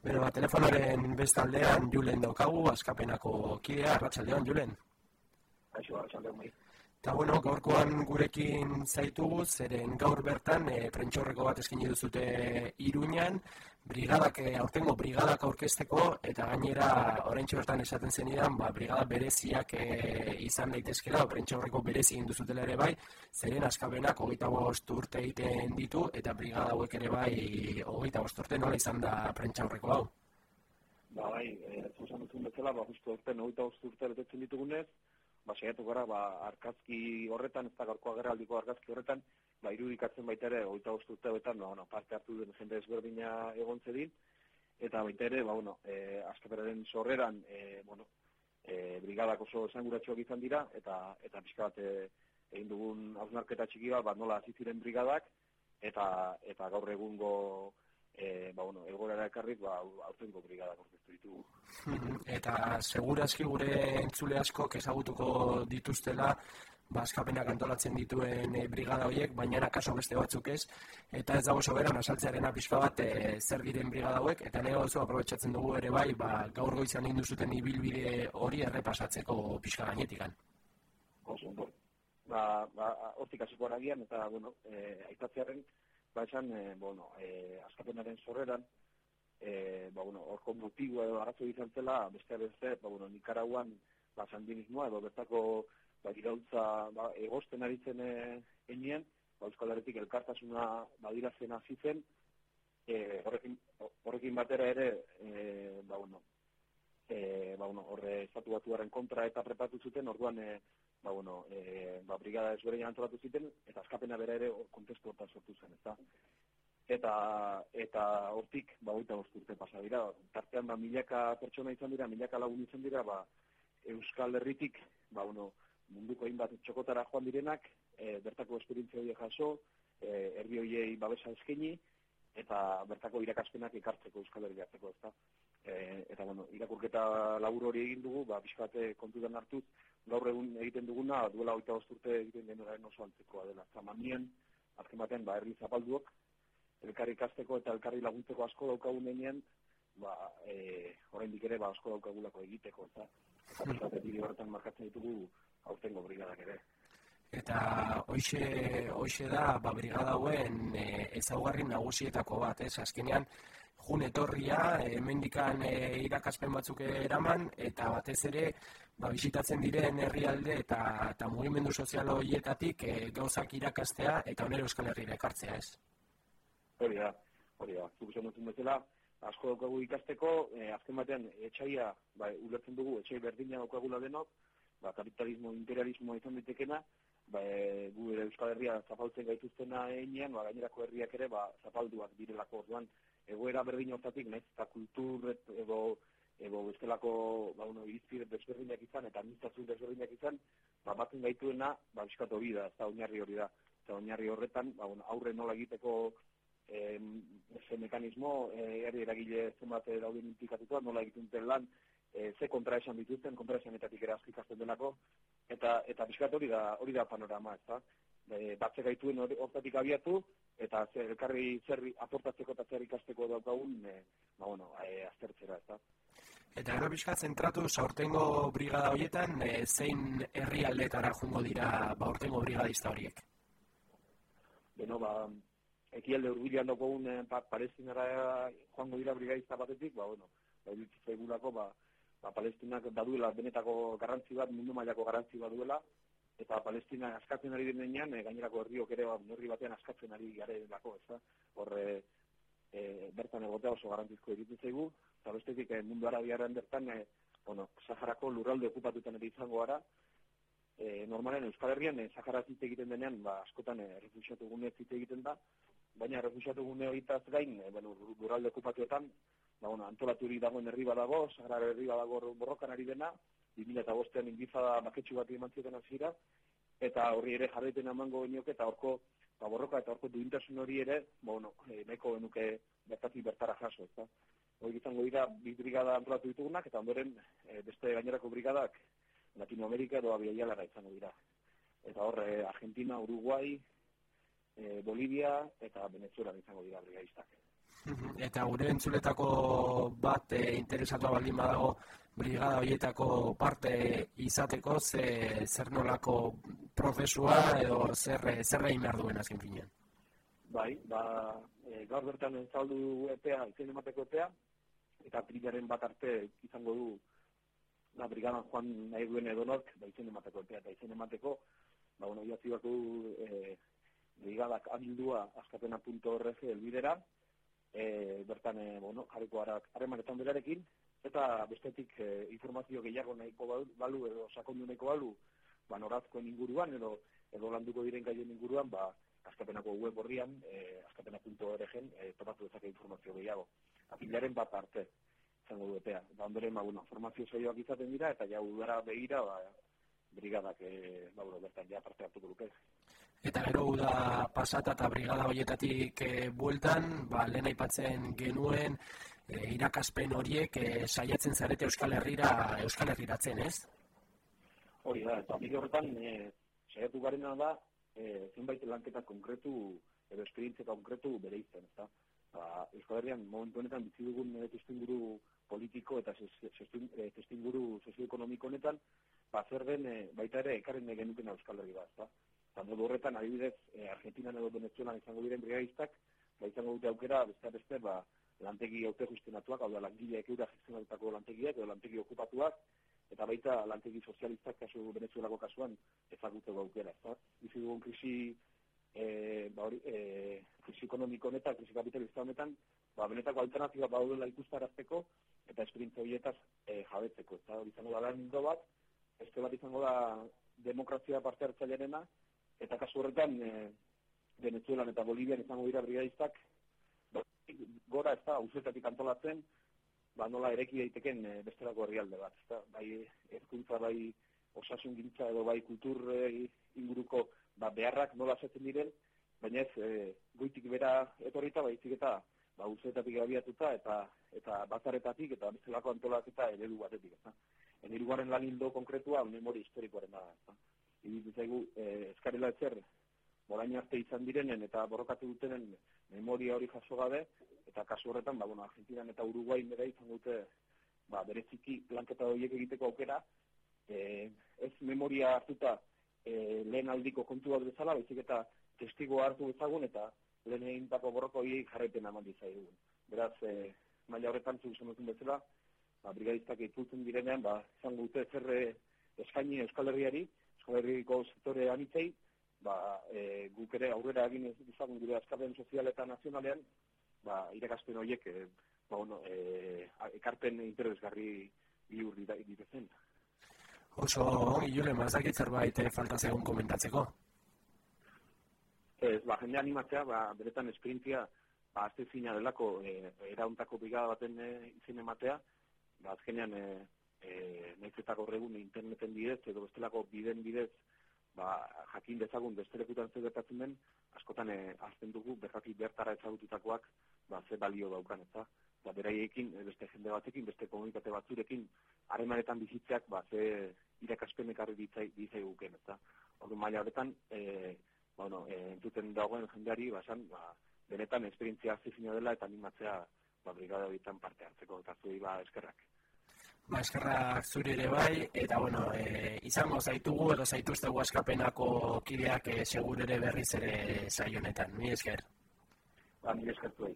Bero, telefonaren bestaldean Julen daukagu, askapenako kidea, arratsaldean Julen. Aixo, arratsaldean bai. Eta bueno, gaurkoan gurekin zaitugu, zeren gaur bertan e, prentxorreko bat eskini duzute Iruñan, brigadak, e, aurtengo brigadak aurkezteko, eta gainera oraintxe bertan esaten zenidan, ba, brigada bereziak e, izan daitezkela, prentxorreko berezi egin duzutela ere bai, zeren askabenak hogeita bost urte egiten ditu, eta brigada hauek ere bai hogeita bost urte nola izan da prentxorreko hau. Ba, bai, e, zuzan duzun bezala, ba, justu urte, hogeita bost urte betetzen ditugunez, ba, saiatu gara, ba, arkazki horretan, ez da gaurko agerraldiko arkazki horretan, ba, irudikatzen baita ere, oita urte betan, ba, bueno, parte hartu den jende ezberdina egon zedin, eta baita ere, ba, bueno, e, askaperaren sorreran, e, bueno, e, brigadak oso esanguratxoak izan dira, eta, eta pixka bat e, egin dugun hausnarketa txiki bat, ba, nola aziziren brigadak, eta, eta gaur egungo e, ba, bueno, egorara ekarrik, ba, aurtengo brigada kortestu ditugu. Eta segurazki gure entzule asko ezagutuko dituztela, ba, eskapenak antolatzen dituen e, brigada horiek, baina akaso beste batzuk ez, eta ez dago soberan asaltzearen apizka bat e, zer diren brigada hauek, eta nire oso aprobetsatzen dugu ere bai, ba, gaur goizan indu zuten ibilbide hori errepasatzeko pixka gainetikan. Oso, ba, ba, hortik hasiko aragian, eta, bueno, e, aitatzearen, ba esan, e, bueno, e, askapenaren sorreran, e, ba, bueno, orko motibo edo arazo izan zela, beste beste, ba, bueno, Nikaraguan, ba, sandinismoa edo bertako, ba, irautza, ba, egosten aritzen enien, ba, Euskal Herretik elkartasuna badira zen hasi zen, e, horrekin, horrekin batera ere, e, ba, bueno, e, ba, bueno, horre estatu batuaren kontra eta prepatu zuten, orduan, e, ba, bueno, e, ba, brigada ezberdin antolatu ziten, eta askapena bera ere kontestu horta sortu zen, eta eta eta hortik ba hoita urte pasa dira. Tartean ba milaka pertsona izan dira milaka lagun izan dira ba Euskal Herritik ba uno munduko hainbat txokotara joan direnak e, bertako esperientzia hori jaso e, herri hoiei babesa eskaini eta bertako irakaspenak ekartzeko Euskal Herria hartzeko ezta e, eta bueno irakurketa labur hori egin dugu ba bizkate kontutan hartuz gaur egun egiten duguna, duela oita urte egiten denaren oso antzekoa dela. Zamanien, azken baten, ba, herri zapalduok, elkarri ikasteko eta elkarri laguntzeko asko daukagun denean, ba, e, orain ere, ba, asko daukagulako egiteko, eta eta pizatetik horretan markatzen ditugu aurtengo brigadak ere. Eta hoxe, hoxe da, ba, brigada hauen e, ezaugarri nagusietako bat, ez? Azkenean, jun etorria, e, mendikan e, irakaspen batzuk eraman, eta batez ere, ba, bisitatzen diren herrialde eta eta mugimendu sozial horietatik e, gauzak irakastea eta onero euskal herriera ekartzea ez. Hori da, hori da. Zuk esan dutun bezala, asko daukagu ikasteko, e, azken batean etxaia, ba, ulertzen dugu, etxai berdina daukagula denok, ba, kapitalismo, imperialismo izan ditekena, ba, e, gu ere euskal herria zapaltzen gaituztena einean, ba, gainerako herriak ere, ba, zapalduak direlako orduan, egoera berdin hortatik, nahiz, eta kultur edo edo bestelako ba uno irizpide desberdinak izan eta administrazio desberdinak izan ba batzen gaituena ba biskatu hori da eta oinarri hori da. Eta oinarri horretan ba bueno aurre nola egiteko em ese mekanismo eh herri eragile zenbat dauden implikatuta nola egiten den lan e, ze kontraesan dituzten kontraesanetatik era azkikasten delako. Eta eta biskatu hori da hori da panorama ezta e, batze gaituen hortatik abiatu eta zer elkarri zerri aportatzeko eta zer ikasteko daukagun e, ba bueno e, aztertzera ezta Eta gero pixka zentratu, aurtengo brigada horietan, e, zein herri aldetara jungo dira ba, aurtengo brigadista horiek? Beno, ba, eki alde urbilean dugu e, pa, palestinara joango dira brigadista batetik, ba, bueno, ba, zaigulako, ba, ba, palestinak baduela benetako garrantzi bat, mundu mailako garrantzi bat duela, eta palestina askatzen ari denean, e, gainerako herriok ere, ba, herri batean askatzen ari gare dako, ez da? Horre, e, bertan egotea oso garantizko egiten zaigu, eta bestetik eh, mundu arabiaren bertan, eh, bueno, Saharako lurralde okupatutan ere izango gara, eh, normalen Euskal Herrian eh, Sahara zite egiten denean, ba, askotan eh, refusiatu gune zite egiten da, baina refusiatu gune horietaz gain, eh, bueno, lurralde okupatuetan, ba, bueno, antolatu hori dagoen herri badago, Sahara herri badago borrokan ari dena, 2000 eta bostean indizada baketsu bat eman zioten azira, eta horri ere jarraiten amango genioke, eta horko ba, borroka eta horko duintasun hori ere, ba, bueno, eh, nahiko genuke bertatik bertara jaso, ez da hori izango dira bi brigada antolatu ditugunak, eta ondoren e, beste gainerako brigadak Latinoamerika edo abiaialara izango dira. Eta hor, e, Argentina, Uruguai, e, Bolivia eta Venezuela izango dira brigadistak. Eta gure entzuletako bat e, interesatua baldin badago brigada horietako parte izateko ze, zer nolako prozesua edo zer, zer egin behar duen azken finean. Bai, ba, e, gaur bertan entzaldu epea, izen emateko epea, eta brigaren bat arte izango du na, brigadan joan nahi duen edonork, ba, izen emateko epea, eta izen emateko, ba, bueno, jatzi bako e, brigadak abildua askapena.org elbidera, e, bertan, e, bueno, jarriko harremanetan berarekin, eta bestetik e, informazio gehiago nahiko balu edo sakondu nahiko balu, ba, norazkoen inguruan edo edo landuko diren gaien inguruan, ba, askapenako web horrian, e, askapena.org-en, e, topatu dezake informazio gehiago. Apilaren bat arte, zango du epea. Ba, ondoren, ba, bueno, formazio zaioak izaten dira, eta ja udara begira, ba, brigadak, e, ba, bueno, bertan ja parte hartuko duke. Eta gero da pasata eta brigada horietatik e, bueltan, ba, lehen aipatzen genuen e, irakaspen horiek e, saiatzen zarete Euskal Herrira Euskal Herriratzen, ez? Hori da, eta bide horretan e, saiatu garena da e, zenbait lanketa konkretu edo esperientzia konkretu bere izan, ez da? Ba, Euskal Herrian momentu honetan bizi dugun e, testinguru politiko eta testinguru sozioekonomiko honetan, ba, zer den e, baita ere ekarren genuken Euskal Herri bat, ez da? Eta modu horretan, adibidez, e, Argentina edo Venezuela izango diren brigadistak, ba, izango dute aukera, beste beste, ba, lantegi haute justenatuak, hau da, langileak eura gestionatutako lantegiak, edo lantegi okupatuak, eta baita lantegi sozialistak, kasu Venezuelako kasuan, ezagute aukera. Eta, bizi dugun krisi, e, ba, hori, e, krisi ekonomiko honetan, krisi kapitalista honetan, ba, benetako alternatiba baudela ikustarazteko, eta esperintzia horietaz e, jabetzeko. Eta hori izango da, lan bat, beste bat izango da, demokrazia parte hartzailearena, eta kasu horretan e, Venezuelan eta Bolivian izango dira brigadistak ba, gora ez da uzetatik antolatzen ba, nola ereki daiteken e, bestelako herrialde bat ezta? bai ezkuntza bai osasun gintza edo bai kultur e, inguruko ba, beharrak nola zetzen diren baina ez e, goitik bera etorrita baizik eta ba, uzetatik abiatuta eta eta bazaretatik eta bestelako antolaketa eredu batetik ezta? Enirugaren lan hildo konkretua memori historikoaren da. Ezta? Iruditzen zaigu eh, eskarela etzer morain arte izan direnen eta borrokatu dutenen memoria hori jaso gabe eta kasu horretan ba bueno Argentinan eta Uruguay bere izan dute ba bereziki lanketa horiek egiteko aukera e, ez memoria hartuta e, lehen aldiko kontu bat bezala baizik eta testigo hartu ezagun eta lehen egintako borroko horiek jarraipen eman dizaigun. Beraz, e, maila horretan zuzen bezala, ba, brigadistak itzultzen direnean, ba, izango dute zerre eskaini Euskal Herriari, Herriko sektore anitzei, ba, e, guk ere aurrera egin izan gure azkarren sozial eta nazionalean, ba, irakaspen horiek, e, ba, bueno, e, ekarpen interesgarri bihur ditezen. Oso, Iule, mazakit zerbait e, falta zegoen komentatzeko? Ez, ba, jende animatzea, ba, beretan esperintzia, ba, azte zina delako, e, erauntako brigada baten e, izin ematea, ba, azkenean, e, e, nahiz eta gaur egun interneten bidez edo bestelako biden bidez ba, jakin dezagun bestelekutan zer gertatzen den, askotan e, azten dugu berraki bertara ezagututakoak ba, ze balio daukan, eta ba, beraiekin, e, beste jende batekin, beste komunikate batzurekin, haremanetan bizitzeak ba, ze irakaspen ekarri ditzai, ditzai guken, eta hori maila horretan, e, ba, bueno, e, entuten dagoen jendeari, ba, san, ba, benetan esperientzia azizina dela eta animatzea ba, brigada horietan parte hartzeko, eta zuei ba, eskerrak. Ba, eskerrak zuri ere bai, eta bueno, e, izango zaitugu edo zaituztegu askapenako kideak e, segur ere berriz ere saionetan. Mi esker. Ba, mi esker zuei.